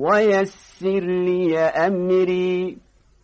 ويسر لي أمري.